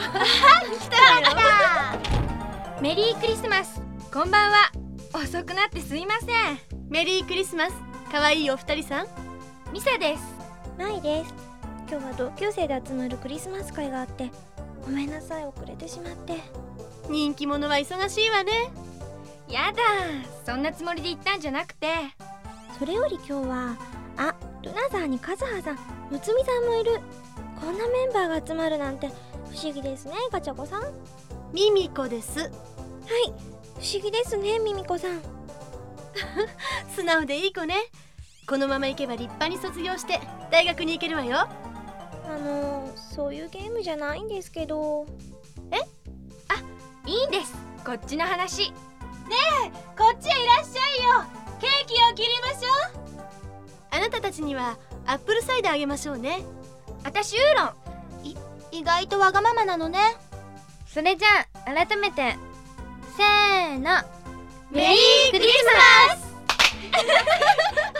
来たメリークリスマス。こんばんは。遅くなってすいません。メリークリスマス。可愛いお二人さん。ミサです。マイです。今日は同級生で集まるクリスマス会があってごめんなさい遅れてしまって。人気者は忙しいわね。やだそんなつもりで行ったんじゃなくて。それより今日はあルナザーにカズハさんむつみさんもいるこんなメンバーが集まるなんて不思議ですねガチャコさん。はいミミコです。不思議ですねミミコさん。素直でいい子ね。このまま行けば立派に卒業して大学に行けるわよ。あのそういうゲームじゃないんですけど。いいんです。こっちの話。こっんたたちにはアップルサイダーあげましょうね。私ウーロン。い意外とわがままなのね。それじゃあ改めてせーの。メリークリスマス！